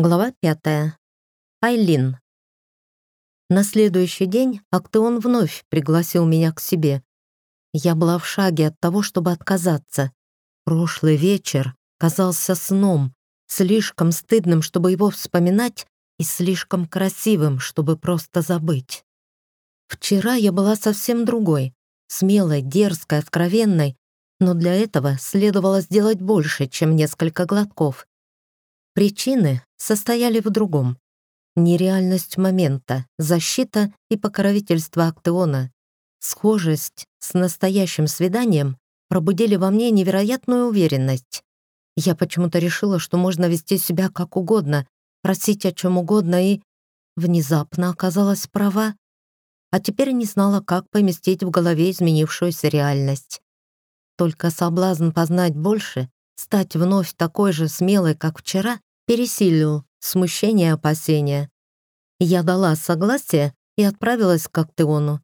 Глава пятая. Айлин. На следующий день Актеон вновь пригласил меня к себе. Я была в шаге от того, чтобы отказаться. Прошлый вечер казался сном, слишком стыдным, чтобы его вспоминать, и слишком красивым, чтобы просто забыть. Вчера я была совсем другой, смелой, дерзкой, откровенной, но для этого следовало сделать больше, чем несколько глотков. Причины состояли в другом. Нереальность момента, защита и покровительство Актеона, схожесть с настоящим свиданием пробудили во мне невероятную уверенность. Я почему-то решила, что можно вести себя как угодно, просить о чем угодно и... Внезапно оказалась права, а теперь не знала, как поместить в голове изменившуюся реальность. Только соблазн познать больше, стать вновь такой же смелой, как вчера, пересилил смущение и опасения. Я дала согласие и отправилась к Актеону.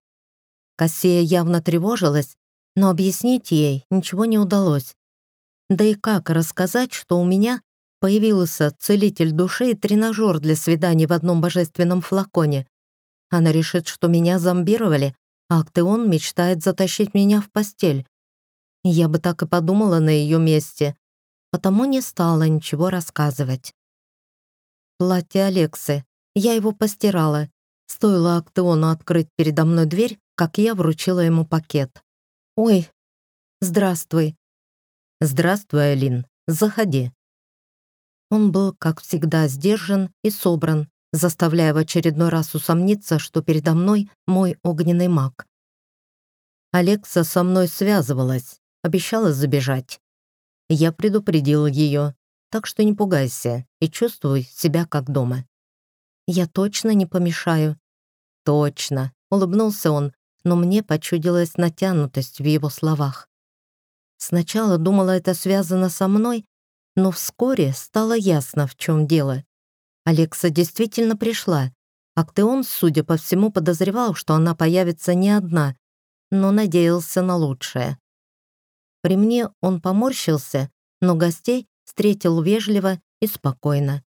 Кассия явно тревожилась, но объяснить ей ничего не удалось. Да и как рассказать, что у меня появился целитель души и тренажер для свиданий в одном божественном флаконе. Она решит, что меня зомбировали, а Актеон мечтает затащить меня в постель. Я бы так и подумала на ее месте потому не стала ничего рассказывать. Платье Алексы. Я его постирала. Стоило Актеону открыть передо мной дверь, как я вручила ему пакет. «Ой, здравствуй». «Здравствуй, Алин. Заходи». Он был, как всегда, сдержан и собран, заставляя в очередной раз усомниться, что передо мной мой огненный маг. Алекса со мной связывалась, обещала забежать. Я предупредил ее, так что не пугайся и чувствуй себя как дома. Я точно не помешаю. Точно, улыбнулся он, но мне почудилась натянутость в его словах. Сначала думала, это связано со мной, но вскоре стало ясно, в чем дело. Алекса действительно пришла. Актеон, судя по всему, подозревал, что она появится не одна, но надеялся на лучшее. При мне он поморщился, но гостей встретил вежливо и спокойно.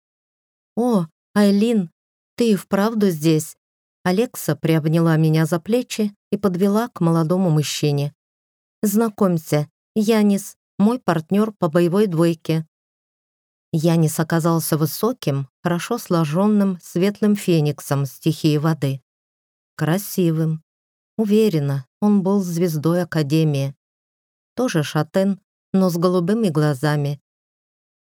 «О, Айлин, ты и вправду здесь?» Алекса приобняла меня за плечи и подвела к молодому мужчине. «Знакомься, Янис, мой партнер по боевой двойке». Янис оказался высоким, хорошо сложенным, светлым фениксом стихии воды. Красивым. Уверена, он был звездой Академии тоже шатен, но с голубыми глазами.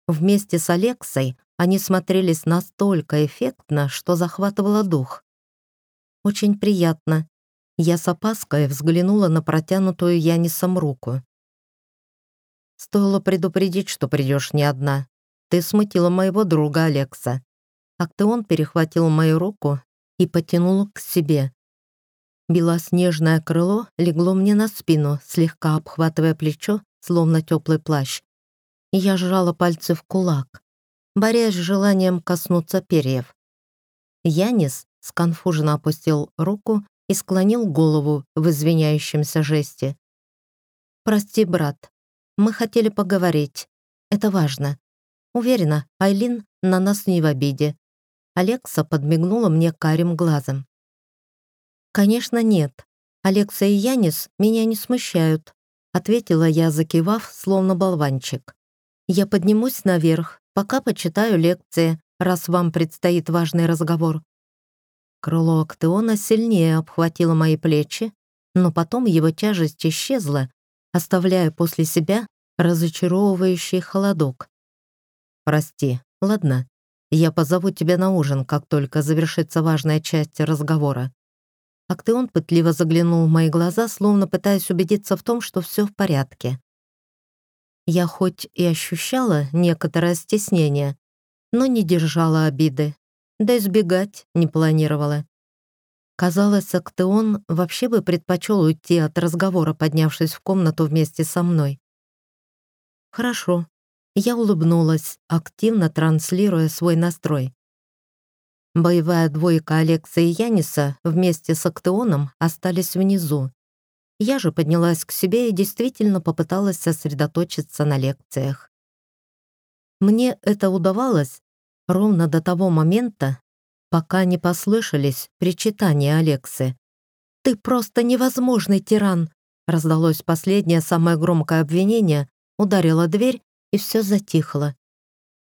Вместе с Алексой они смотрелись настолько эффектно, что захватывало дух. Очень приятно. Я с опаской взглянула на протянутую Янисом руку. Стоило предупредить, что придешь не одна. Ты смутила моего друга Алекса. Актеон перехватил мою руку и потянул к себе. Белоснежное крыло легло мне на спину, слегка обхватывая плечо, словно теплый плащ. Я сжала пальцы в кулак, борясь с желанием коснуться перьев. Янис сконфуженно опустил руку и склонил голову в извиняющемся жесте. «Прости, брат, мы хотели поговорить. Это важно. Уверена, Айлин на нас не в обиде». Алекса подмигнула мне карим глазом. «Конечно, нет. Алекса и Янис меня не смущают», ответила я, закивав, словно болванчик. «Я поднимусь наверх, пока почитаю лекции, раз вам предстоит важный разговор». Крыло Актеона сильнее обхватило мои плечи, но потом его тяжесть исчезла, оставляя после себя разочаровывающий холодок. «Прости, ладно, я позову тебя на ужин, как только завершится важная часть разговора. Актеон пытливо заглянул в мои глаза, словно пытаясь убедиться в том, что все в порядке. Я хоть и ощущала некоторое стеснение, но не держала обиды, да избегать не планировала. Казалось, Актеон вообще бы предпочел уйти от разговора, поднявшись в комнату вместе со мной. «Хорошо». Я улыбнулась, активно транслируя свой настрой. Боевая двойка Алекса и Яниса вместе с Актеоном остались внизу. Я же поднялась к себе и действительно попыталась сосредоточиться на лекциях. Мне это удавалось, ровно до того момента, пока не послышались причитания Алексы. «Ты просто невозможный тиран!» Раздалось последнее, самое громкое обвинение, ударила дверь, и все затихло.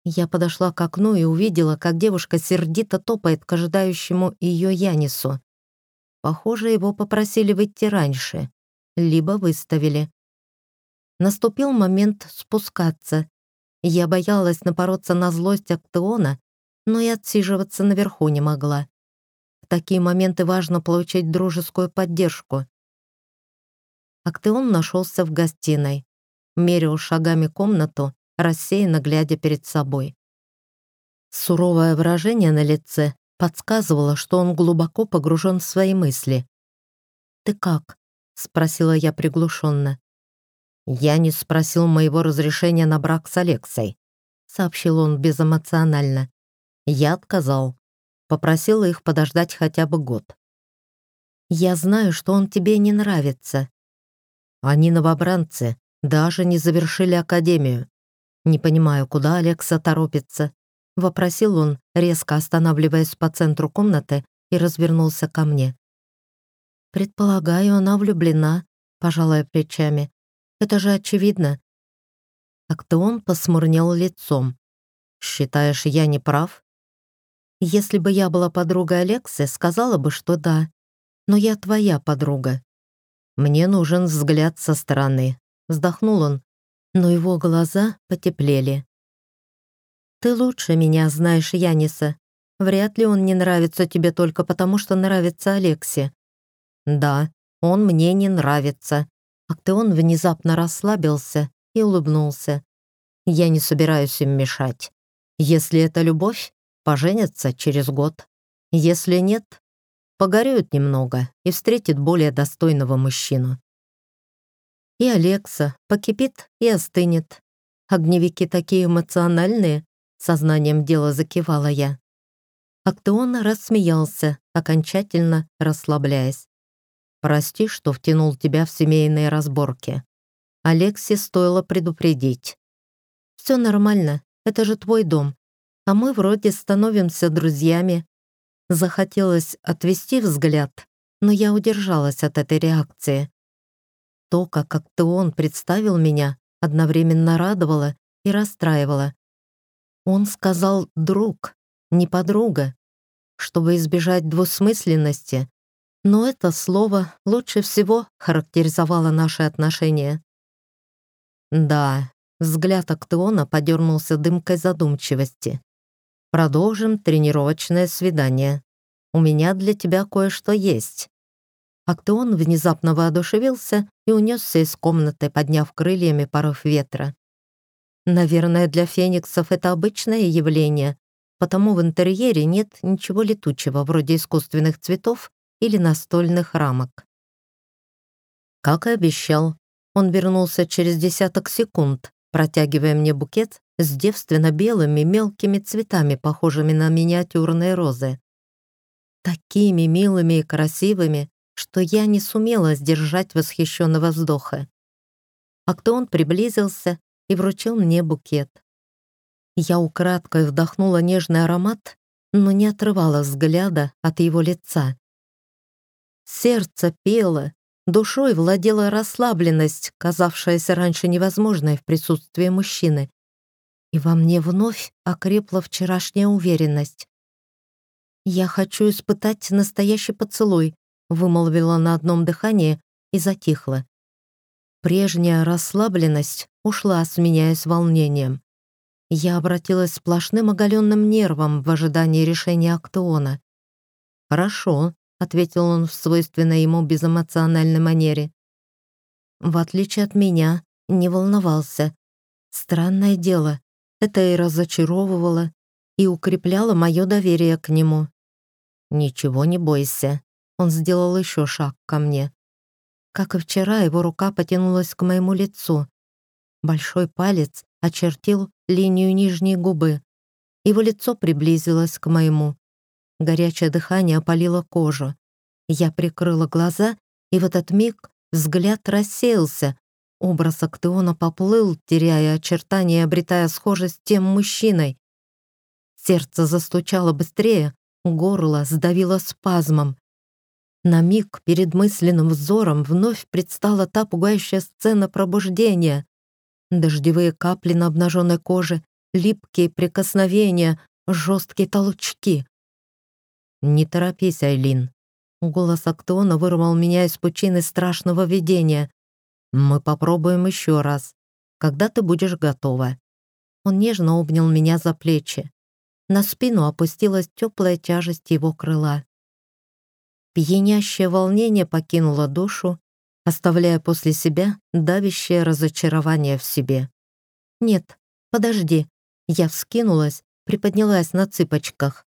Я подошла к окну и увидела, как девушка сердито топает к ожидающему ее Янису. Похоже, его попросили выйти раньше, либо выставили. Наступил момент спускаться. Я боялась напороться на злость Актеона, но и отсиживаться наверху не могла. В такие моменты важно получить дружескую поддержку. Актеон нашелся в гостиной, мерил шагами комнату, рассеянно глядя перед собой. Суровое выражение на лице подсказывало, что он глубоко погружен в свои мысли. «Ты как?» — спросила я приглушенно. «Я не спросил моего разрешения на брак с Алексой», — сообщил он безэмоционально. Я отказал. Попросила их подождать хотя бы год. «Я знаю, что он тебе не нравится». Они новобранцы, даже не завершили академию. Не понимаю, куда Алекса торопится. Вопросил он, резко останавливаясь по центру комнаты и развернулся ко мне. «Предполагаю, она влюблена», пожалуй, плечами. Это же очевидно. Как-то он посмурнел лицом. «Считаешь, я не прав?» «Если бы я была подругой Алексы, сказала бы, что да. Но я твоя подруга. Мне нужен взгляд со стороны». Вздохнул он, но его глаза потеплели. «Ты лучше меня знаешь Яниса. Вряд ли он не нравится тебе только потому, что нравится Алексе». «Да, он мне не нравится», Актеон внезапно расслабился и улыбнулся. «Я не собираюсь им мешать. Если это любовь, поженятся через год. Если нет, погорюют немного и встретит более достойного мужчину. И Алекса покипит и остынет. Огневики такие эмоциональные, сознанием дела закивала я. Актеон рассмеялся, окончательно расслабляясь. Прости, что втянул тебя в семейные разборки. Алексе стоило предупредить. Все нормально, это же твой дом. А мы вроде становимся друзьями. Захотелось отвести взгляд, но я удержалась от этой реакции. То, как Актеон представил меня, одновременно радовало и расстраивало. Он сказал «друг», не «подруга». Чтобы избежать двусмысленности, но это слово лучше всего характеризовало наши отношения. Да, взгляд Актеона подернулся дымкой задумчивости. Продолжим тренировочное свидание. У меня для тебя кое-что есть. Актеон внезапно воодушевился и унесся из комнаты, подняв крыльями порыв ветра. Наверное, для фениксов это обычное явление, потому в интерьере нет ничего летучего, вроде искусственных цветов или настольных рамок. Как и обещал, он вернулся через десяток секунд, протягивая мне букет с девственно белыми мелкими цветами, похожими на миниатюрные розы. Такими милыми и красивыми, что я не сумела сдержать восхищенного вздоха. А кто он приблизился и вручил мне букет. Я украдкой вдохнула нежный аромат, но не отрывала взгляда от его лица. Сердце пело, душой владела расслабленность, казавшаяся раньше невозможной в присутствии мужчины. И во мне вновь окрепла вчерашняя уверенность. «Я хочу испытать настоящий поцелуй», вымолвила на одном дыхании и затихла. Прежняя расслабленность ушла, сменяясь волнением. Я обратилась сплошным оголенным нервом в ожидании решения Актеона. «Хорошо», — ответил он в свойственной ему безэмоциональной манере. В отличие от меня, не волновался. Странное дело, это и разочаровывало, и укрепляло мое доверие к нему. «Ничего не бойся», — он сделал еще шаг ко мне. Как и вчера, его рука потянулась к моему лицу. Большой палец очертил линию нижней губы. Его лицо приблизилось к моему. Горячее дыхание опалило кожу. Я прикрыла глаза, и в этот миг взгляд рассеялся. Образ Актеона поплыл, теряя очертания и обретая схожесть с тем мужчиной. Сердце застучало быстрее, горло сдавило спазмом. На миг перед мысленным взором вновь предстала та пугающая сцена пробуждения. Дождевые капли на обнаженной коже, липкие прикосновения, жесткие толчки. «Не торопись, Айлин». Голос Актеона вырвал меня из пучины страшного видения. «Мы попробуем еще раз, когда ты будешь готова». Он нежно обнял меня за плечи. На спину опустилась теплая тяжесть его крыла. Пьянящее волнение покинуло душу, оставляя после себя давящее разочарование в себе. «Нет, подожди». Я вскинулась, приподнялась на цыпочках.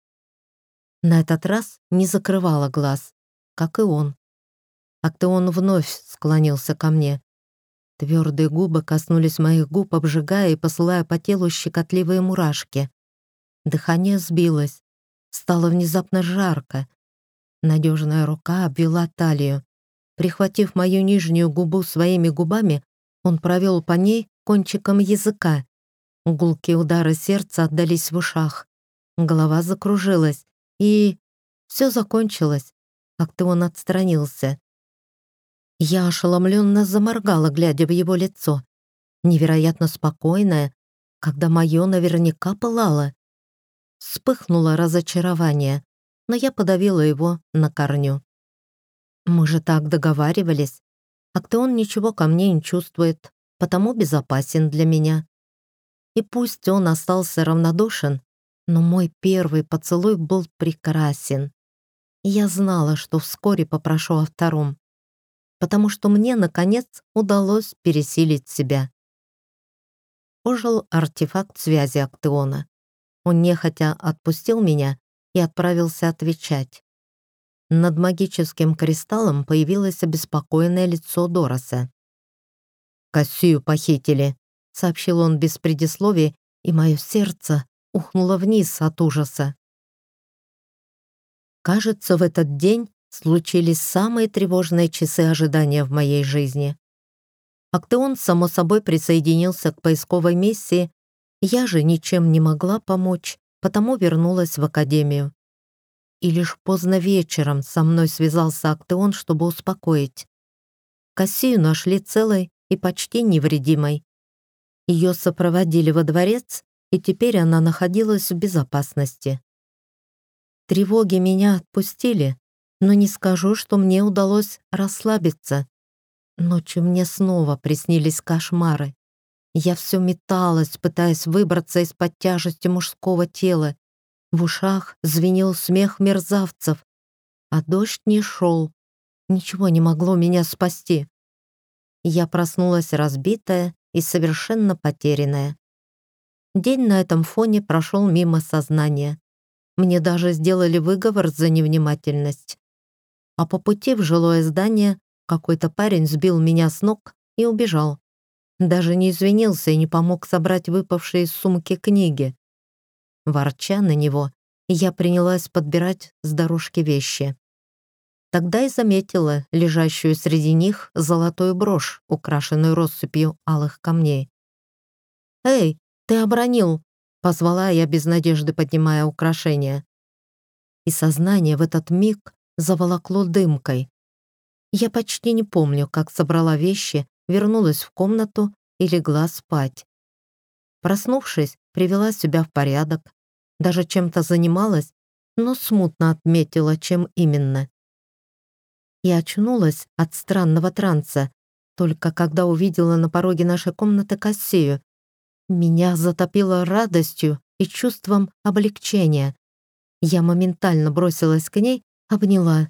На этот раз не закрывала глаз, как и он. Актеон вновь склонился ко мне. Твердые губы коснулись моих губ, обжигая и посылая по телу щекотливые мурашки. Дыхание сбилось. Стало внезапно жарко. Надежная рука обвела талию. Прихватив мою нижнюю губу своими губами, он провел по ней кончиком языка. Гулкие удары сердца отдались в ушах. Голова закружилась, и... Все закончилось. Как-то он отстранился. Я ошеломленно заморгала, глядя в его лицо. Невероятно спокойное, когда мое наверняка пылало. Вспыхнуло разочарование, но я подавила его на корню. Мы же так договаривались. А кто он ничего ко мне не чувствует, потому безопасен для меня. И пусть он остался равнодушен, но мой первый поцелуй был прекрасен. я знала, что вскоре попрошу о втором, потому что мне, наконец, удалось пересилить себя. Ожил артефакт связи Актеона. Он нехотя отпустил меня и отправился отвечать. Над магическим кристаллом появилось обеспокоенное лицо Дороса. «Кассию похитили», — сообщил он без предисловий, и мое сердце ухнуло вниз от ужаса. Кажется, в этот день случились самые тревожные часы ожидания в моей жизни. Актеон, само собой, присоединился к поисковой миссии, я же ничем не могла помочь, потому вернулась в академию и лишь поздно вечером со мной связался Актеон, чтобы успокоить. Кассию нашли целой и почти невредимой. Ее сопроводили во дворец, и теперь она находилась в безопасности. Тревоги меня отпустили, но не скажу, что мне удалось расслабиться. Ночью мне снова приснились кошмары. Я все металась, пытаясь выбраться из-под тяжести мужского тела, в ушах звенел смех мерзавцев, а дождь не шел. Ничего не могло меня спасти. Я проснулась разбитая и совершенно потерянная. День на этом фоне прошел мимо сознания. Мне даже сделали выговор за невнимательность. А по пути в жилое здание какой-то парень сбил меня с ног и убежал. Даже не извинился и не помог собрать выпавшие из сумки книги. Ворча на него, я принялась подбирать с дорожки вещи. Тогда и заметила лежащую среди них золотую брошь, украшенную россыпью алых камней. «Эй, ты обронил!» — позвала я без надежды, поднимая украшение. И сознание в этот миг заволокло дымкой. Я почти не помню, как собрала вещи, вернулась в комнату и легла спать. Проснувшись, привела себя в порядок, даже чем-то занималась, но смутно отметила, чем именно. И очнулась от странного транса, только когда увидела на пороге нашей комнаты Кассию. Меня затопило радостью и чувством облегчения. Я моментально бросилась к ней, обняла.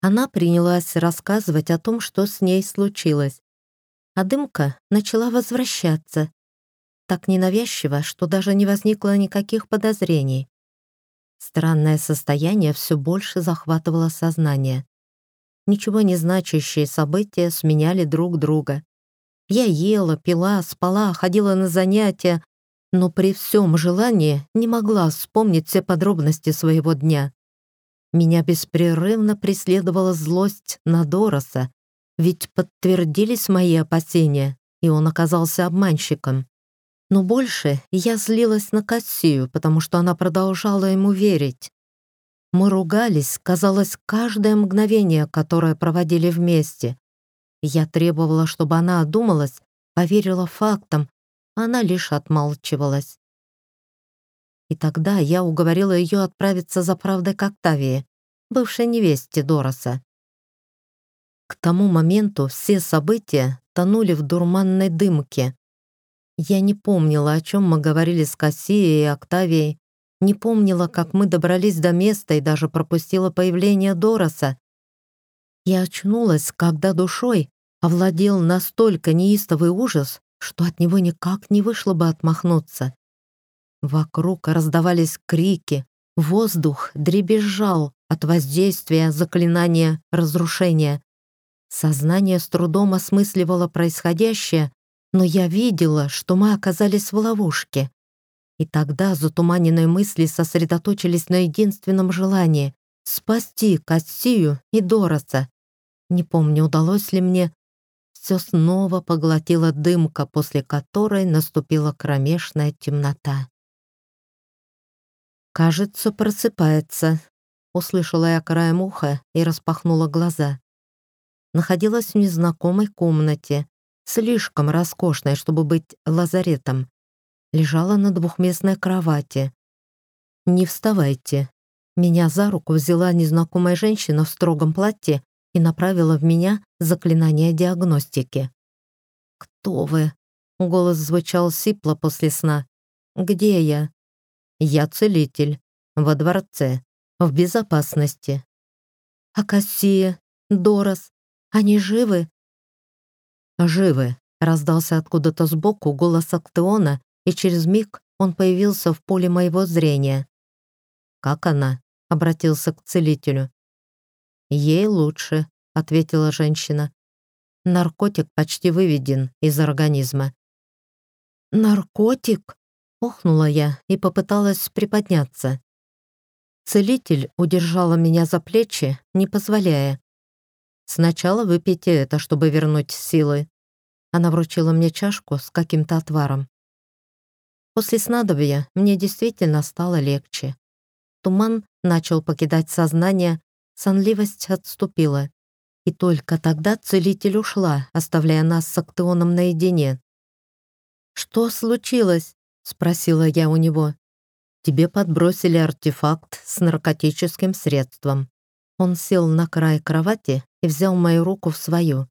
Она принялась рассказывать о том, что с ней случилось. А дымка начала возвращаться, так ненавязчиво, что даже не возникло никаких подозрений. Странное состояние все больше захватывало сознание. Ничего не значащие события сменяли друг друга. Я ела, пила, спала, ходила на занятия, но при всем желании не могла вспомнить все подробности своего дня. Меня беспрерывно преследовала злость на Дороса, ведь подтвердились мои опасения, и он оказался обманщиком. Но больше я злилась на Кассию, потому что она продолжала ему верить. Мы ругались, казалось, каждое мгновение, которое проводили вместе. Я требовала, чтобы она одумалась, поверила фактам, она лишь отмалчивалась. И тогда я уговорила ее отправиться за правдой к Октавии, бывшей невесте Дороса. К тому моменту все события тонули в дурманной дымке. Я не помнила, о чем мы говорили с Кассией и Октавией, не помнила, как мы добрались до места и даже пропустила появление Дороса. Я очнулась, когда душой овладел настолько неистовый ужас, что от него никак не вышло бы отмахнуться. Вокруг раздавались крики, воздух дребезжал от воздействия заклинания разрушения. Сознание с трудом осмысливало происходящее, но я видела, что мы оказались в ловушке. И тогда затуманенные мысли сосредоточились на единственном желании — спасти Кассию и Дороса. Не помню, удалось ли мне. Все снова поглотила дымка, после которой наступила кромешная темнота. «Кажется, просыпается», — услышала я краем уха и распахнула глаза. Находилась в незнакомой комнате, слишком роскошной, чтобы быть лазаретом лежала на двухместной кровати. «Не вставайте». Меня за руку взяла незнакомая женщина в строгом платье и направила в меня заклинание диагностики. «Кто вы?» — голос звучал сипло после сна. «Где я?» «Я целитель. Во дворце. В безопасности». «А Кассия? Дорос? Они живы?» «Живы», — раздался откуда-то сбоку голос Актеона, и через миг он появился в поле моего зрения. «Как она?» — обратился к целителю. «Ей лучше», — ответила женщина. «Наркотик почти выведен из организма». «Наркотик?» — охнула я и попыталась приподняться. Целитель удержала меня за плечи, не позволяя. «Сначала выпейте это, чтобы вернуть силы». Она вручила мне чашку с каким-то отваром. После снадобья мне действительно стало легче. Туман начал покидать сознание, сонливость отступила. И только тогда целитель ушла, оставляя нас с Актеоном наедине. «Что случилось?» — спросила я у него. «Тебе подбросили артефакт с наркотическим средством». Он сел на край кровати и взял мою руку в свою.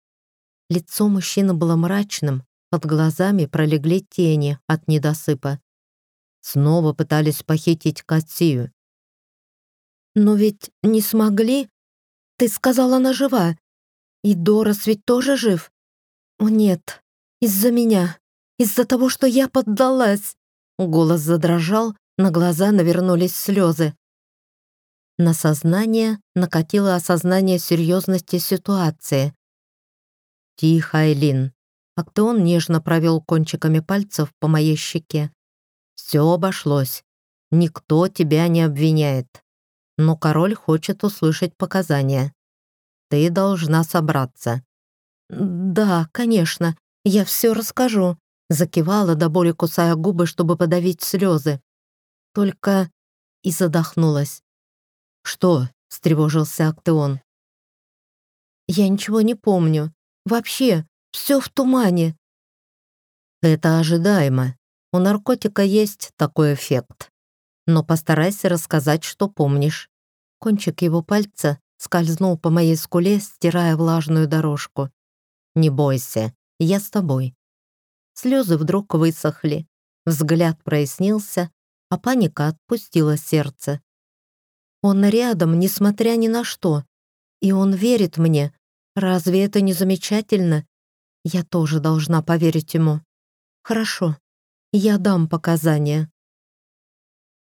Лицо мужчины было мрачным, под глазами пролегли тени от недосыпа. Снова пытались похитить Катию. «Но ведь не смогли? Ты сказала, она жива. И Дорос ведь тоже жив?» «О нет, из-за меня, из-за того, что я поддалась!» Голос задрожал, на глаза навернулись слезы. На сознание накатило осознание серьезности ситуации. «Тихо, Айлин, а кто он нежно провел кончиками пальцев по моей щеке. «Все обошлось. Никто тебя не обвиняет. Но король хочет услышать показания. Ты должна собраться». «Да, конечно, я все расскажу», закивала до боли, кусая губы, чтобы подавить слезы. Только и задохнулась. «Что?» — встревожился Актеон. «Я ничего не помню. Вообще, все в тумане». «Это ожидаемо. У наркотика есть такой эффект. Но постарайся рассказать, что помнишь». Кончик его пальца скользнул по моей скуле, стирая влажную дорожку. «Не бойся, я с тобой». Слезы вдруг высохли, взгляд прояснился, а паника отпустила сердце. Он рядом, несмотря ни на что. И он верит мне. Разве это не замечательно? Я тоже должна поверить ему. Хорошо, я дам показания.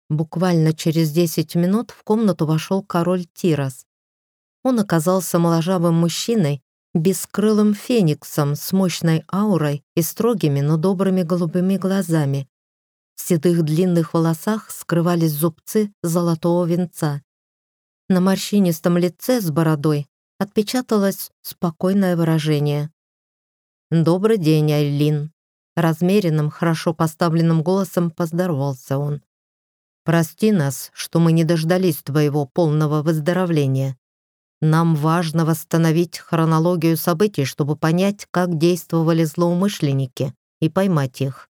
Буквально через 10 минут в комнату вошел король Тирас. Он оказался моложавым мужчиной, бескрылым фениксом с мощной аурой и строгими, но добрыми голубыми глазами. В седых длинных волосах скрывались зубцы золотого венца. На морщинистом лице с бородой отпечаталось спокойное выражение. «Добрый день, Айлин». размеренным, хорошо поставленным голосом поздоровался он. «Прости нас, что мы не дождались твоего полного выздоровления. Нам важно восстановить хронологию событий, чтобы понять, как действовали злоумышленники, и поймать их».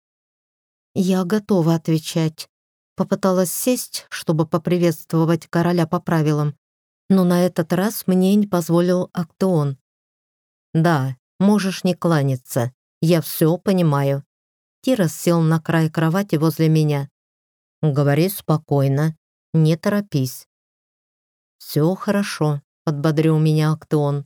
«Я готова отвечать». Попыталась сесть, чтобы поприветствовать короля по правилам, но на этот раз мне не позволил Актеон. «Да, можешь не кланяться. Я все понимаю». Тирос сел на край кровати возле меня. «Говори спокойно, не торопись». «Все хорошо», — подбодрил меня Актеон.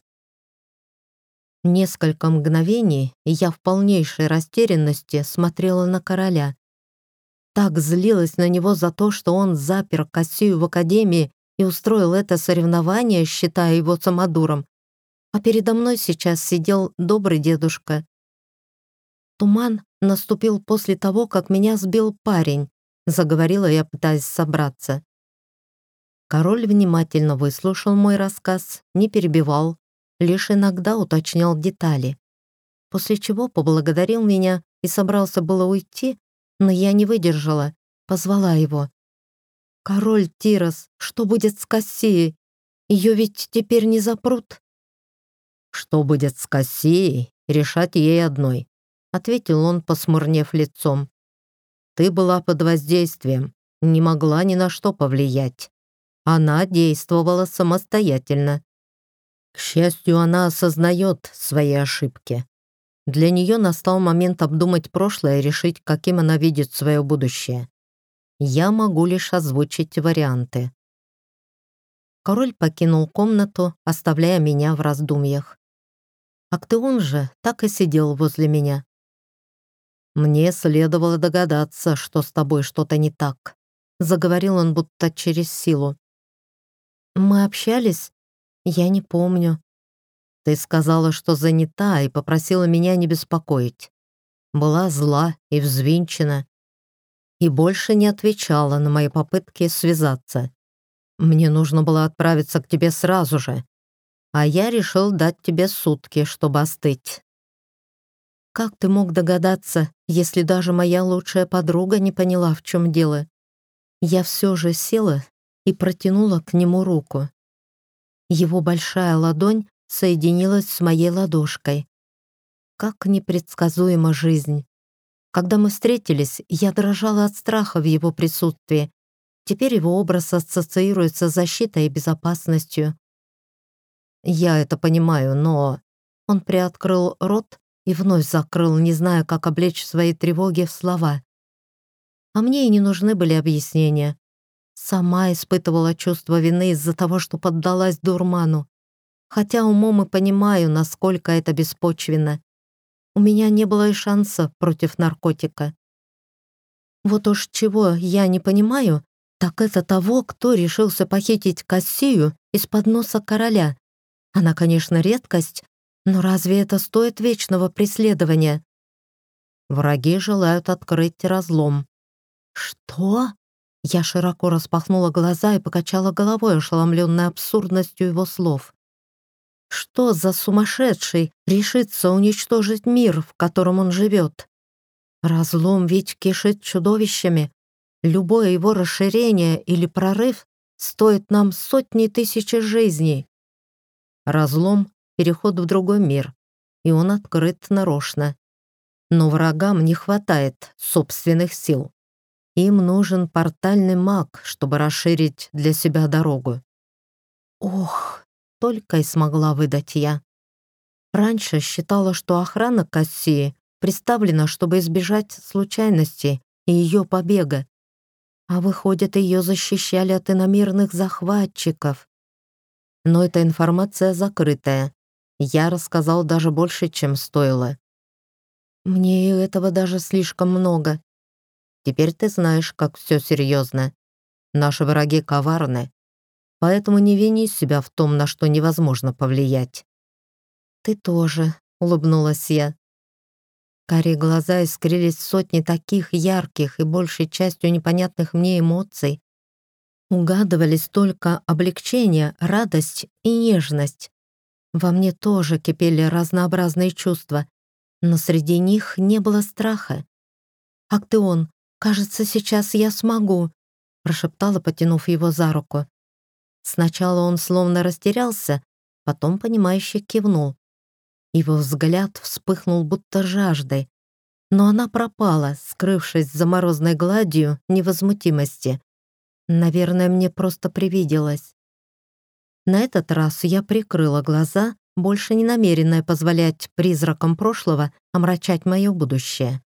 Несколько мгновений я в полнейшей растерянности смотрела на короля. Так злилась на него за то, что он запер Кассию в академии и устроил это соревнование, считая его самодуром, а передо мной сейчас сидел добрый дедушка. Туман наступил после того, как меня сбил парень, заговорила я, пытаясь собраться. Король внимательно выслушал мой рассказ, не перебивал, лишь иногда уточнял детали. После чего поблагодарил меня и собрался было уйти, но я не выдержала, позвала его. «Король Тирос, что будет с Кассией? Ее ведь теперь не запрут?» «Что будет с Кассией, решать ей одной», — ответил он, посмурнев лицом. «Ты была под воздействием, не могла ни на что повлиять. Она действовала самостоятельно. К счастью, она осознает свои ошибки. Для нее настал момент обдумать прошлое и решить, каким она видит свое будущее. Я могу лишь озвучить варианты. Король покинул комнату, оставляя меня в раздумьях. Актеон же так и сидел возле меня. «Мне следовало догадаться, что с тобой что-то не так», заговорил он будто через силу. «Мы общались? Я не помню». «Ты сказала, что занята и попросила меня не беспокоить. Была зла и взвинчена. И больше не отвечала на мои попытки связаться. Мне нужно было отправиться к тебе сразу же, а я решил дать тебе сутки, чтобы остыть. Как ты мог догадаться, если даже моя лучшая подруга не поняла, в чем дело? Я все же села и протянула к нему руку. Его большая ладонь соединилась с моей ладошкой. Как непредсказуема жизнь. Когда мы встретились, я дрожала от страха в его присутствии. Теперь его образ ассоциируется с защитой и безопасностью. Я это понимаю, но... Он приоткрыл рот и вновь закрыл, не зная, как облечь свои тревоги в слова. А мне и не нужны были объяснения. Сама испытывала чувство вины из-за того, что поддалась дурману. Хотя умом и понимаю, насколько это беспочвенно. У меня не было и шанса против наркотика. Вот уж чего я не понимаю, так это того, кто решился похитить Кассию из-под носа короля. Она, конечно, редкость, но разве это стоит вечного преследования? Враги желают открыть разлом. Что? Я широко распахнула глаза и покачала головой, ошеломленной абсурдностью его слов. Что за сумасшедший решится уничтожить мир, в котором он живет? Разлом ведь кишит чудовищами. Любое его расширение или прорыв стоит нам сотни тысяч жизней. Разлом — переход в другой мир, и он открыт нарочно. Но врагам не хватает собственных сил. Им нужен портальный маг, чтобы расширить для себя дорогу. Ох, только и смогла выдать я. Раньше считала, что охрана Кассии представлена, чтобы избежать случайностей и ее побега. А выходит, ее защищали от иномирных захватчиков но эта информация закрытая. Я рассказал даже больше, чем стоило. Мне этого даже слишком много. Теперь ты знаешь, как все серьезно. Наши враги коварны, поэтому не вини себя в том, на что невозможно повлиять. Ты тоже, улыбнулась я. Карие глаза искрились сотни таких ярких и большей частью непонятных мне эмоций, Угадывались только облегчение, радость и нежность. Во мне тоже кипели разнообразные чувства. но среди них не было страха. «Актеон, кажется, сейчас я смогу», прошептала, потянув его за руку. Сначала он словно растерялся, потом, понимающе кивнул. Его взгляд вспыхнул будто жаждой, но она пропала, скрывшись за морозной гладью невозмутимости. Наверное, мне просто привиделось. На этот раз я прикрыла глаза, больше не намеренная позволять призракам прошлого омрачать мое будущее.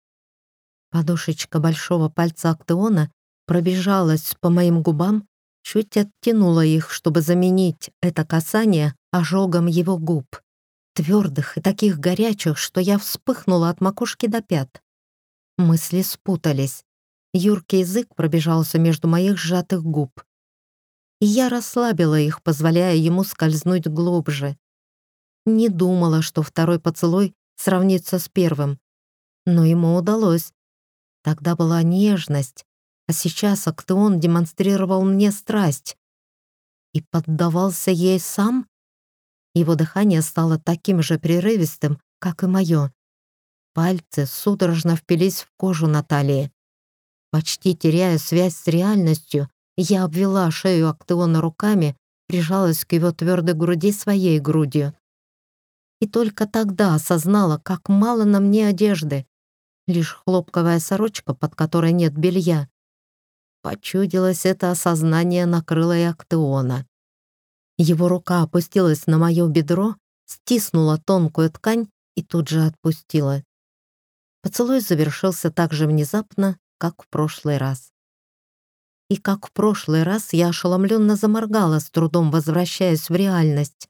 Подушечка большого пальца Актеона пробежалась по моим губам, чуть оттянула их, чтобы заменить это касание ожогом его губ твердых и таких горячих, что я вспыхнула от макушки до пят. Мысли спутались. Юркий язык пробежался между моих сжатых губ. И я расслабила их, позволяя ему скользнуть глубже. Не думала, что второй поцелуй сравнится с первым. Но ему удалось. Тогда была нежность, а сейчас Актеон демонстрировал мне страсть. И поддавался ей сам? Его дыхание стало таким же прерывистым, как и мое. Пальцы судорожно впились в кожу Натальи. Почти теряя связь с реальностью, я обвела шею Актеона руками, прижалась к его твердой груди своей грудью. И только тогда осознала, как мало на мне одежды. Лишь хлопковая сорочка, под которой нет белья. Почудилось это осознание накрыло и Актеона. Его рука опустилась на мое бедро, стиснула тонкую ткань и тут же отпустила. Поцелуй завершился так же внезапно, как в прошлый раз. И как в прошлый раз я ошеломленно заморгала, с трудом возвращаясь в реальность.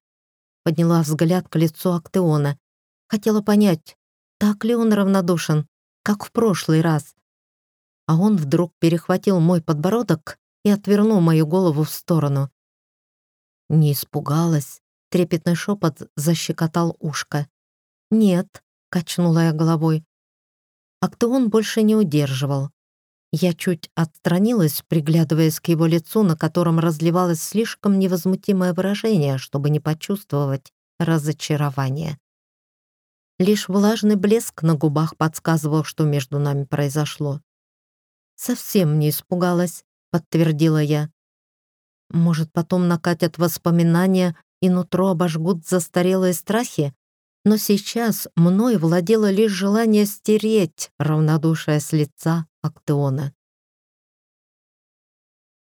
Подняла взгляд к лицу Актеона. Хотела понять, так ли он равнодушен, как в прошлый раз. А он вдруг перехватил мой подбородок и отвернул мою голову в сторону. Не испугалась. Трепетный шепот защекотал ушко. «Нет», — качнула я головой. А кто он больше не удерживал. Я чуть отстранилась, приглядываясь к его лицу, на котором разливалось слишком невозмутимое выражение, чтобы не почувствовать разочарование. Лишь влажный блеск на губах подсказывал, что между нами произошло. «Совсем не испугалась», — подтвердила я. Может, потом накатят воспоминания и нутро обожгут застарелые страхи? Но сейчас мной владело лишь желание стереть равнодушие с лица Актеона.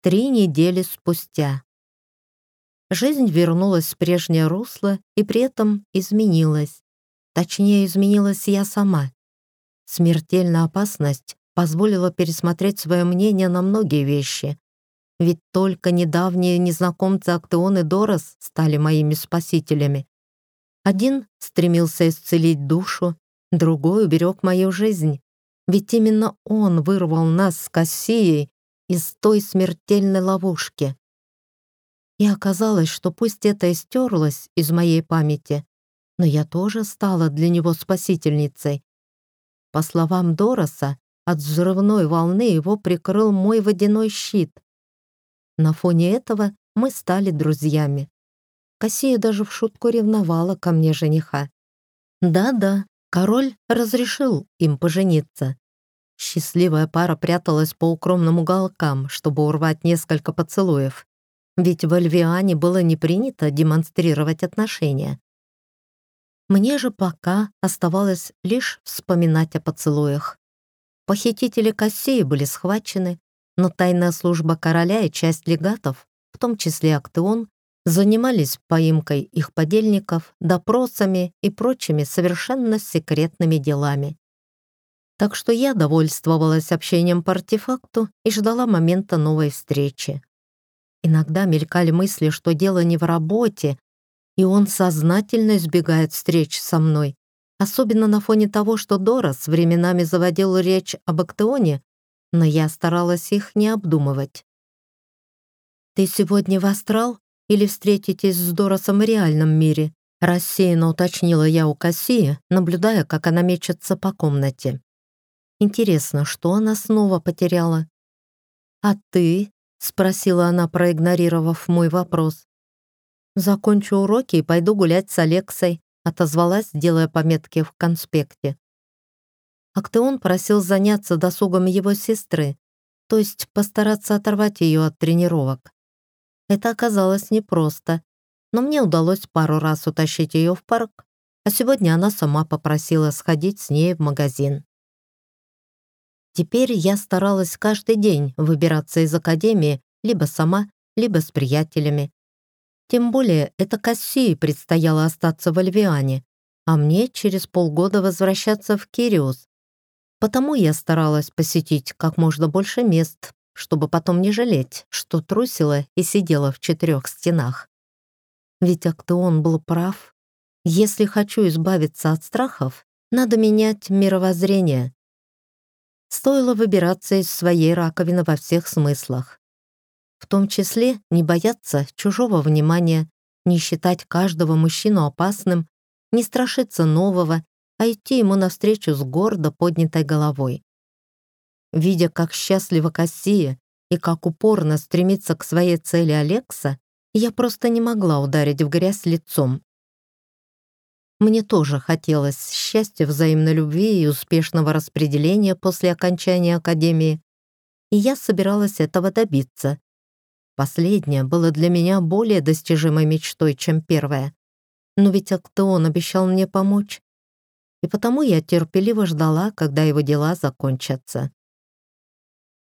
Три недели спустя. Жизнь вернулась в прежнее русло и при этом изменилась. Точнее, изменилась я сама. Смертельная опасность позволила пересмотреть свое мнение на многие вещи, ведь только недавние незнакомцы Актеон и Дорос стали моими спасителями. Один стремился исцелить душу, другой уберег мою жизнь. Ведь именно он вырвал нас с Кассией из той смертельной ловушки. И оказалось, что пусть это и стерлось из моей памяти, но я тоже стала для него спасительницей. По словам Дороса, от взрывной волны его прикрыл мой водяной щит — на фоне этого мы стали друзьями. Кассия даже в шутку ревновала ко мне жениха. Да-да, король разрешил им пожениться. Счастливая пара пряталась по укромным уголкам, чтобы урвать несколько поцелуев. Ведь в Альвиане было не принято демонстрировать отношения. Мне же пока оставалось лишь вспоминать о поцелуях. Похитители Кассии были схвачены, но тайная служба короля и часть легатов, в том числе Актеон, занимались поимкой их подельников, допросами и прочими совершенно секретными делами. Так что я довольствовалась общением по артефакту и ждала момента новой встречи. Иногда мелькали мысли, что дело не в работе, и он сознательно избегает встреч со мной, особенно на фоне того, что Дорос временами заводил речь об Актеоне но я старалась их не обдумывать. «Ты сегодня в астрал или встретитесь с Доросом в реальном мире?» рассеянно уточнила я у Кассии, наблюдая, как она мечется по комнате. Интересно, что она снова потеряла? «А ты?» — спросила она, проигнорировав мой вопрос. «Закончу уроки и пойду гулять с Алексой», — отозвалась, делая пометки в конспекте. Актеон просил заняться досугом его сестры, то есть постараться оторвать ее от тренировок. Это оказалось непросто, но мне удалось пару раз утащить ее в парк, а сегодня она сама попросила сходить с ней в магазин. Теперь я старалась каждый день выбираться из академии либо сама, либо с приятелями. Тем более это Кассии предстояло остаться в Альвиане, а мне через полгода возвращаться в Кириус. Потому я старалась посетить как можно больше мест, чтобы потом не жалеть, что трусила и сидела в четырех стенах. Ведь Актеон был прав. Если хочу избавиться от страхов, надо менять мировоззрение. Стоило выбираться из своей раковины во всех смыслах. В том числе не бояться чужого внимания, не считать каждого мужчину опасным, не страшиться нового, а идти ему навстречу с гордо поднятой головой. Видя, как счастлива Кассия и как упорно стремится к своей цели Алекса, я просто не могла ударить в грязь лицом. Мне тоже хотелось счастья, взаимной любви и успешного распределения после окончания академии, и я собиралась этого добиться. Последнее было для меня более достижимой мечтой, чем первое. Но ведь Актеон обещал мне помочь, и потому я терпеливо ждала, когда его дела закончатся.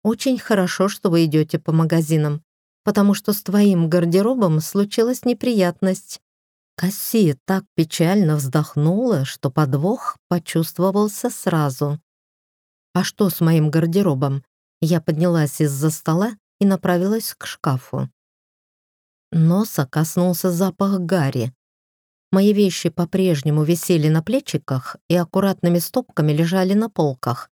«Очень хорошо, что вы идете по магазинам», потому что с твоим гардеробом случилась неприятность». Касси так печально вздохнула, что подвох почувствовался сразу. «А что с моим гардеробом?» Я поднялась из-за стола и направилась к шкафу. Носа коснулся запах гари. Мои вещи по-прежнему висели на плечиках и аккуратными стопками лежали на полках.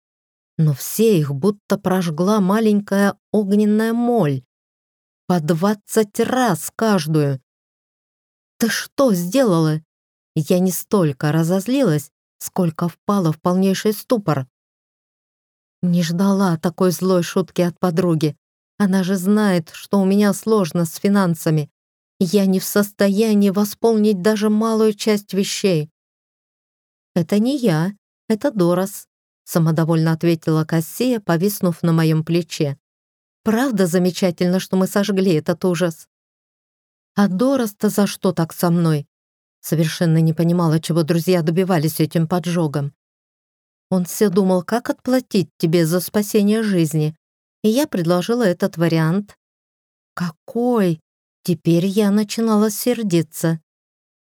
Но все их будто прожгла маленькая огненная моль, по двадцать раз каждую. «Ты что сделала?» Я не столько разозлилась, сколько впала в полнейший ступор. Не ждала такой злой шутки от подруги. Она же знает, что у меня сложно с финансами. Я не в состоянии восполнить даже малую часть вещей. «Это не я, это Дорос», — самодовольно ответила Кассия, повиснув на моем плече. Правда замечательно, что мы сожгли этот ужас. А Дорос-то за что так со мной? Совершенно не понимала, чего друзья добивались этим поджогом. Он все думал, как отплатить тебе за спасение жизни. И я предложила этот вариант. Какой? Теперь я начинала сердиться.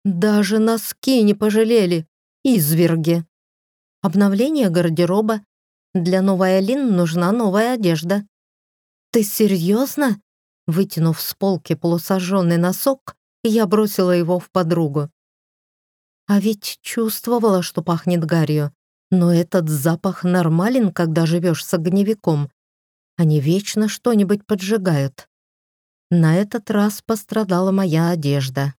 Даже носки не пожалели. Изверги. Обновление гардероба. Для новой Алин нужна новая одежда. «Ты серьезно?» Вытянув с полки полусожженный носок, я бросила его в подругу. А ведь чувствовала, что пахнет гарью. Но этот запах нормален, когда живешь с огневиком. Они вечно что-нибудь поджигают. На этот раз пострадала моя одежда.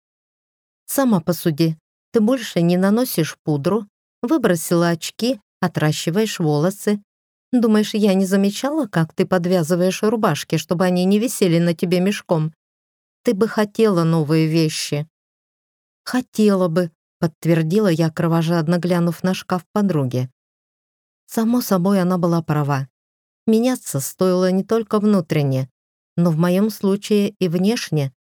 Сама посуди. Ты больше не наносишь пудру, выбросила очки, отращиваешь волосы, Думаешь, я не замечала, как ты подвязываешь рубашки, чтобы они не висели на тебе мешком? Ты бы хотела новые вещи». «Хотела бы», — подтвердила я, кровожадно глянув на шкаф подруги. Само собой, она была права. Меняться стоило не только внутренне, но в моем случае и внешне.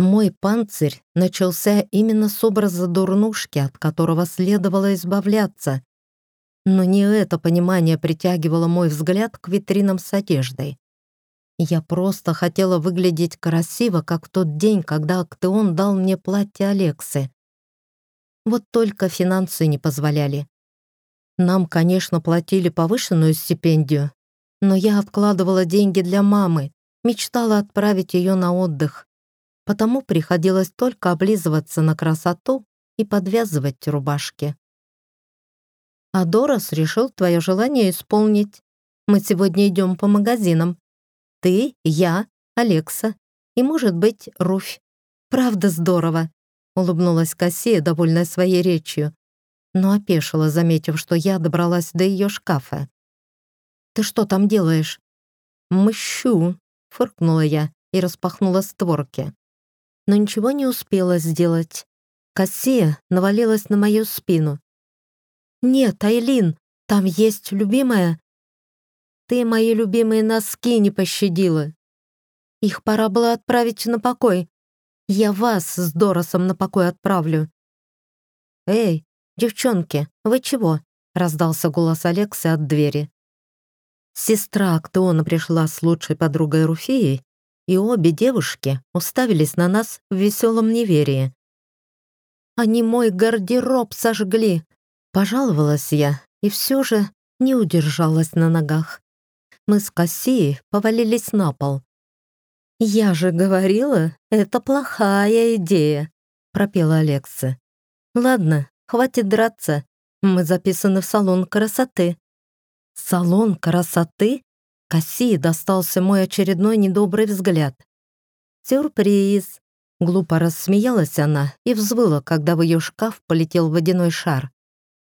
Мой панцирь начался именно с образа дурнушки, от которого следовало избавляться. Но не это понимание притягивало мой взгляд к витринам с одеждой. Я просто хотела выглядеть красиво, как в тот день, когда Актеон дал мне платье Алексы. Вот только финансы не позволяли. Нам, конечно, платили повышенную стипендию, но я откладывала деньги для мамы, мечтала отправить ее на отдых. Потому приходилось только облизываться на красоту и подвязывать рубашки. А Дорос решил твое желание исполнить. Мы сегодня идем по магазинам. Ты, я, Алекса и, может быть, Руфь. Правда здорово!» Улыбнулась Кассия, довольная своей речью, но опешила, заметив, что я добралась до ее шкафа. «Ты что там делаешь?» «Мщу!» — фыркнула я и распахнула створки. Но ничего не успела сделать. Кассия навалилась на мою спину. «Нет, Айлин, Там есть любимая? Ты мои любимые носки не пощадила. Их пора было отправить на покой. Я вас с Доросом на покой отправлю. Эй, девчонки, вы чего? Раздался голос Алексы от двери. Сестра Актеона пришла с лучшей подругой Руфией, и обе девушки уставились на нас в веселом неверии. «Они мой гардероб сожгли!» Пожаловалась я, и все же не удержалась на ногах. Мы с Кассией повалились на пол. «Я же говорила, это плохая идея», — пропела Алекса. «Ладно, хватит драться. Мы записаны в салон красоты». «Салон красоты?» Кассии достался мой очередной недобрый взгляд. «Сюрприз!» Глупо рассмеялась она и взвыла, когда в ее шкаф полетел водяной шар.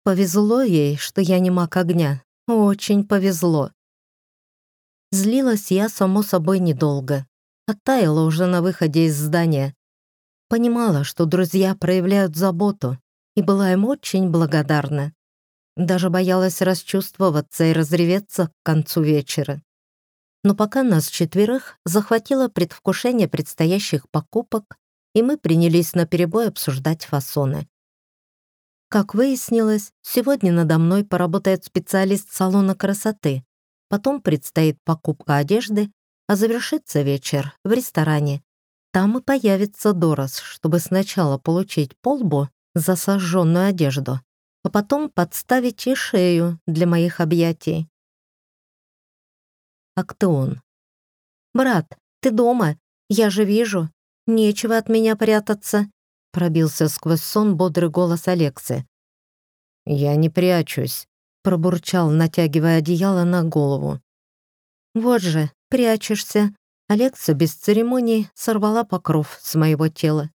Повезло ей, что я не маг огня. Очень повезло. Злилась я, само собой, недолго. Оттаяла уже на выходе из здания. Понимала, что друзья проявляют заботу, и была им очень благодарна. Даже боялась расчувствоваться и разреветься к концу вечера. Но пока нас четверых захватило предвкушение предстоящих покупок, и мы принялись наперебой обсуждать фасоны. Как выяснилось, сегодня надо мной поработает специалист салона красоты. Потом предстоит покупка одежды, а завершится вечер в ресторане. Там и появится Дорос, чтобы сначала получить полбу за сожженную одежду, а потом подставить и шею для моих объятий. Актеон. «Брат, ты дома? Я же вижу. Нечего от меня прятаться», пробился сквозь сон бодрый голос Алексы. «Я не прячусь», пробурчал, натягивая одеяло на голову. «Вот же, прячешься». Алекса без церемоний сорвала покров с моего тела.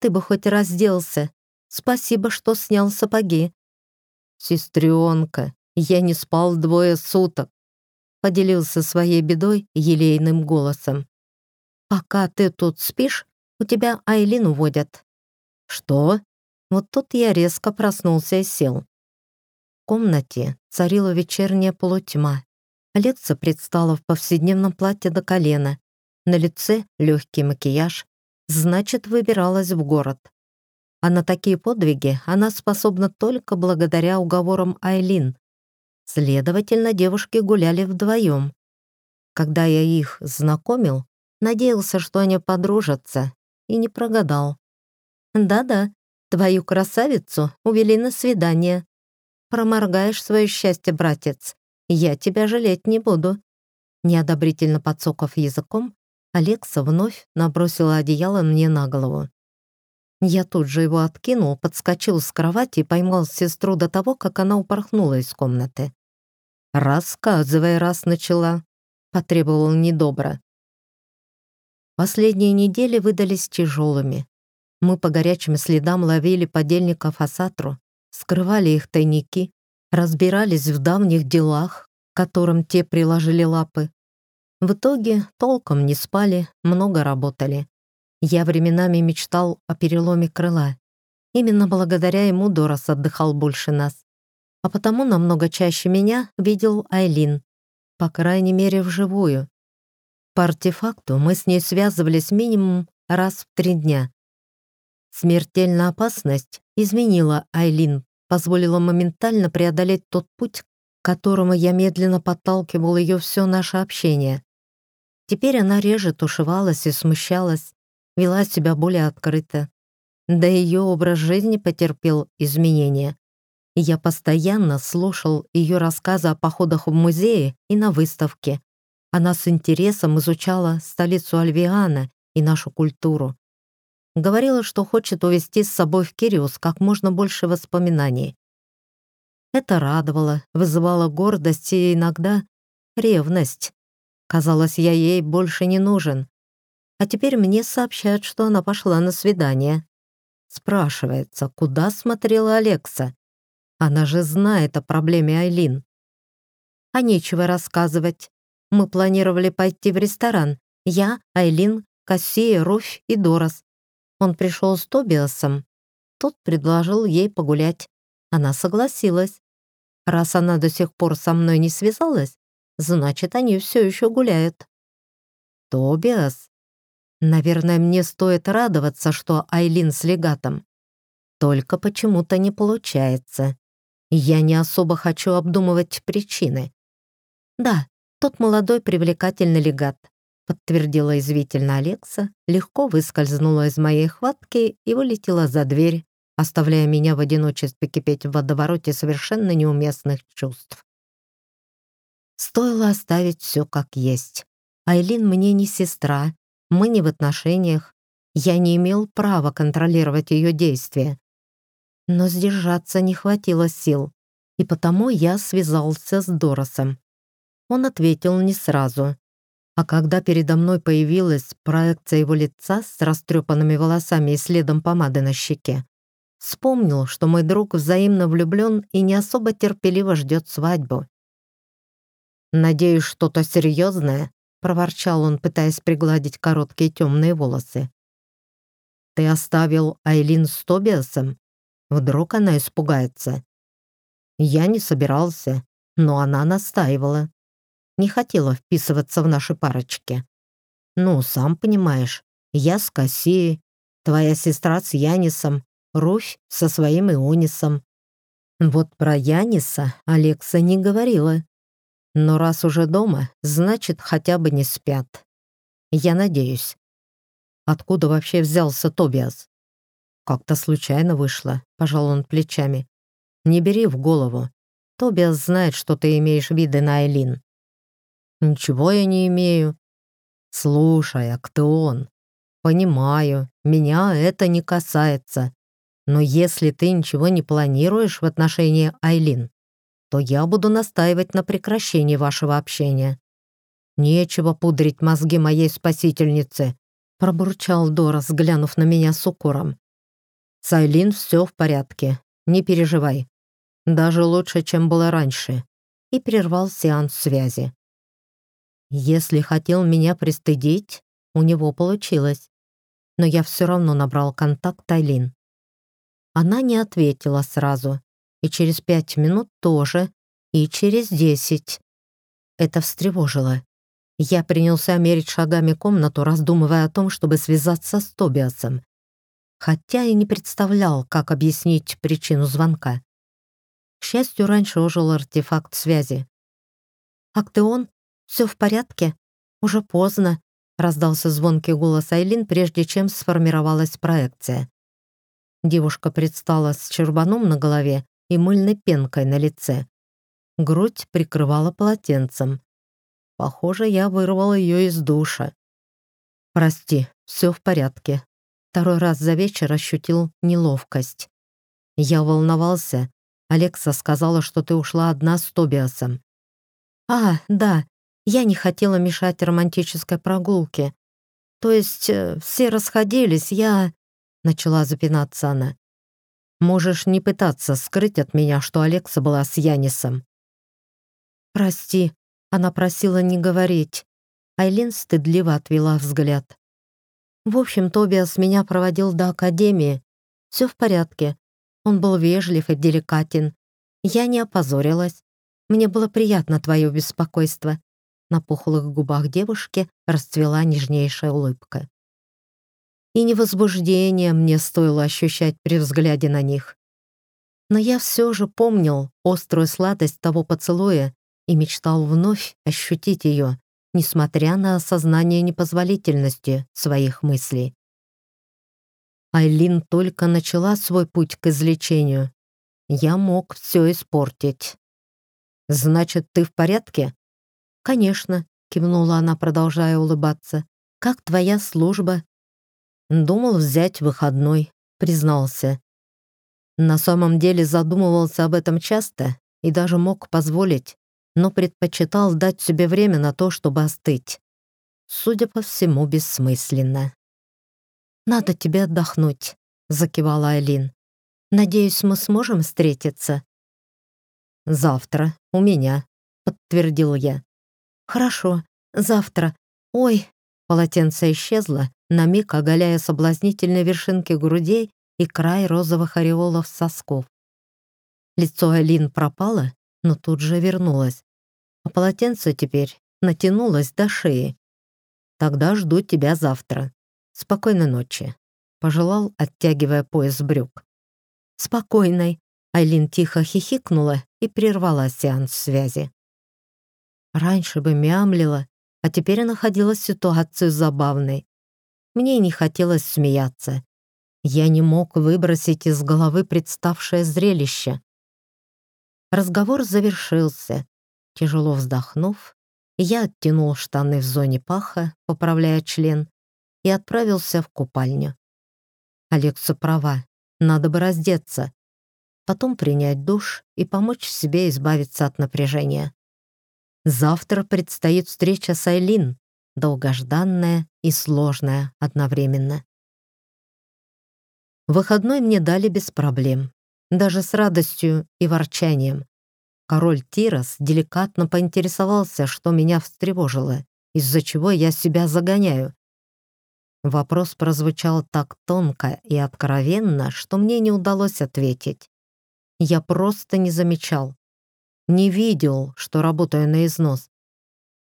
«Ты бы хоть разделся. Спасибо, что снял сапоги». «Сестренка, я не спал двое суток», поделился своей бедой елейным голосом. «Пока ты тут спишь, у тебя Айлин уводят». «Что?» Вот тут я резко проснулся и сел. В комнате царила вечерняя полутьма. Алекса предстала в повседневном платье до колена. На лице легкий макияж. Значит, выбиралась в город. А на такие подвиги она способна только благодаря уговорам Айлин. Следовательно, девушки гуляли вдвоем. Когда я их знакомил, надеялся, что они подружатся, и не прогадал. «Да-да, твою красавицу увели на свидание. Проморгаешь свое счастье, братец. Я тебя жалеть не буду». Неодобрительно подсоков языком, Алекса вновь набросила одеяло мне на голову. Я тут же его откинул, подскочил с кровати и поймал сестру до того, как она упорхнула из комнаты. «Рассказывай, раз начала», — потребовал недобро. Последние недели выдались тяжелыми. Мы по горячим следам ловили подельников Асатру, скрывали их тайники, разбирались в давних делах, которым те приложили лапы. В итоге толком не спали, много работали. Я временами мечтал о переломе крыла. Именно благодаря ему Дорос отдыхал больше нас. А потому намного чаще меня видел Айлин. По крайней мере, вживую. По артефакту мы с ней связывались минимум раз в три дня. Смертельная опасность изменила Айлин, позволила моментально преодолеть тот путь, к которому я медленно подталкивал ее все наше общение. Теперь она реже тушевалась и смущалась, вела себя более открыто. Да ее образ жизни потерпел изменения. Я постоянно слушал ее рассказы о походах в музее и на выставке. Она с интересом изучала столицу Альвиана и нашу культуру. Говорила, что хочет увезти с собой в Кириус как можно больше воспоминаний. Это радовало, вызывало гордость и иногда ревность. Казалось, я ей больше не нужен. А теперь мне сообщают, что она пошла на свидание. Спрашивается, куда смотрела Алекса? Она же знает о проблеме Айлин. А нечего рассказывать. Мы планировали пойти в ресторан. Я, Айлин, Кассия, Руфь и Дорос. Он пришел с Тобиасом. Тот предложил ей погулять. Она согласилась. Раз она до сих пор со мной не связалась, значит, они все еще гуляют. Тобиас. Наверное, мне стоит радоваться, что Айлин с легатом. Только почему-то не получается. Я не особо хочу обдумывать причины. Да, тот молодой привлекательный легат, подтвердила извительно Алекса, легко выскользнула из моей хватки и вылетела за дверь, оставляя меня в одиночестве кипеть в водовороте совершенно неуместных чувств. Стоило оставить все как есть. Айлин мне не сестра, мы не в отношениях, я не имел права контролировать ее действия. Но сдержаться не хватило сил, и потому я связался с Доросом. Он ответил не сразу. А когда передо мной появилась проекция его лица с растрепанными волосами и следом помады на щеке, вспомнил, что мой друг взаимно влюблен и не особо терпеливо ждет свадьбу. «Надеюсь, что-то серьезное?» — проворчал он, пытаясь пригладить короткие темные волосы. «Ты оставил Айлин с Тобиасом? Вдруг она испугается?» Я не собирался, но она настаивала. Не хотела вписываться в наши парочки. «Ну, сам понимаешь, я с Кассией, твоя сестра с Янисом, Руфь со своим Ионисом. Вот про Яниса Алекса не говорила. Но раз уже дома, значит, хотя бы не спят. Я надеюсь. Откуда вообще взялся Тобиас? Как-то случайно вышло, пожал он плечами. Не бери в голову. Тобиас знает, что ты имеешь виды на Айлин. Ничего я не имею. Слушай, а кто он? Понимаю, меня это не касается. Но если ты ничего не планируешь в отношении Айлин, то я буду настаивать на прекращении вашего общения. Нечего пудрить мозги моей спасительницы, пробурчал Дорос, глянув на меня с укором. С Айлин все в порядке, не переживай. Даже лучше, чем было раньше. И прервал сеанс связи. Если хотел меня пристыдить, у него получилось. Но я все равно набрал контакт Айлин. Она не ответила сразу и через пять минут тоже, и через десять. Это встревожило. Я принялся мерить шагами комнату, раздумывая о том, чтобы связаться с Тобиасом. Хотя и не представлял, как объяснить причину звонка. К счастью, раньше ожил артефакт связи. «Актеон, все в порядке? Уже поздно», — раздался звонкий голос Айлин, прежде чем сформировалась проекция. Девушка предстала с чербаном на голове и мыльной пенкой на лице. Грудь прикрывала полотенцем. Похоже, я вырвала ее из душа. «Прости, все в порядке». Второй раз за вечер ощутил неловкость. Я волновался. Алекса сказала, что ты ушла одна с Тобиасом. «А, да, я не хотела мешать романтической прогулке. То есть э, все расходились, я...» Начала запинаться она. Можешь не пытаться скрыть от меня, что Алекса была с Янисом». «Прости», — она просила не говорить. Айлин стыдливо отвела взгляд. «В общем, Тобиас меня проводил до академии. Все в порядке. Он был вежлив и деликатен. Я не опозорилась. Мне было приятно твое беспокойство». На пухлых губах девушки расцвела нежнейшая улыбка и невозбуждение мне стоило ощущать при взгляде на них. Но я все же помнил острую сладость того поцелуя и мечтал вновь ощутить ее, несмотря на осознание непозволительности своих мыслей. Айлин только начала свой путь к излечению. Я мог все испортить. «Значит, ты в порядке?» «Конечно», — кивнула она, продолжая улыбаться. «Как твоя служба?» Думал взять выходной, признался. На самом деле задумывался об этом часто и даже мог позволить, но предпочитал дать себе время на то, чтобы остыть. Судя по всему, бессмысленно. «Надо тебе отдохнуть», — закивала Айлин. «Надеюсь, мы сможем встретиться?» «Завтра, у меня», — подтвердил я. «Хорошо, завтра. Ой, Полотенце исчезло, на миг оголяя соблазнительные вершинки грудей и край розовых ореолов сосков. Лицо Элин пропало, но тут же вернулась. А полотенце теперь натянулось до шеи. «Тогда жду тебя завтра. Спокойной ночи», — пожелал, оттягивая пояс брюк. «Спокойной», — Айлин тихо хихикнула и прервала сеанс связи. Раньше бы мямлила, а теперь находила ситуацию забавной. Мне не хотелось смеяться. Я не мог выбросить из головы представшее зрелище. Разговор завершился. Тяжело вздохнув, я оттянул штаны в зоне паха, поправляя член, и отправился в купальню. Алекса права, надо бы раздеться, потом принять душ и помочь себе избавиться от напряжения. Завтра предстоит встреча с Айлин, долгожданная и сложная одновременно. Выходной мне дали без проблем, даже с радостью и ворчанием. Король Тирос деликатно поинтересовался, что меня встревожило, из-за чего я себя загоняю. Вопрос прозвучал так тонко и откровенно, что мне не удалось ответить. Я просто не замечал. Не видел, что работаю на износ.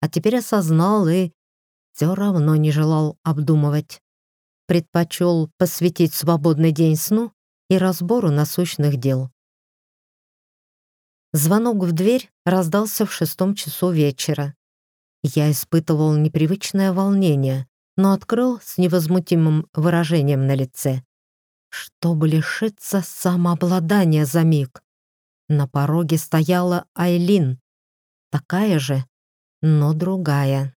А теперь осознал и все равно не желал обдумывать. Предпочел посвятить свободный день сну и разбору насущных дел. Звонок в дверь раздался в шестом часу вечера. Я испытывал непривычное волнение, но открыл с невозмутимым выражением на лице, чтобы лишиться самообладания за миг. На пороге стояла Айлин, такая же, но другая.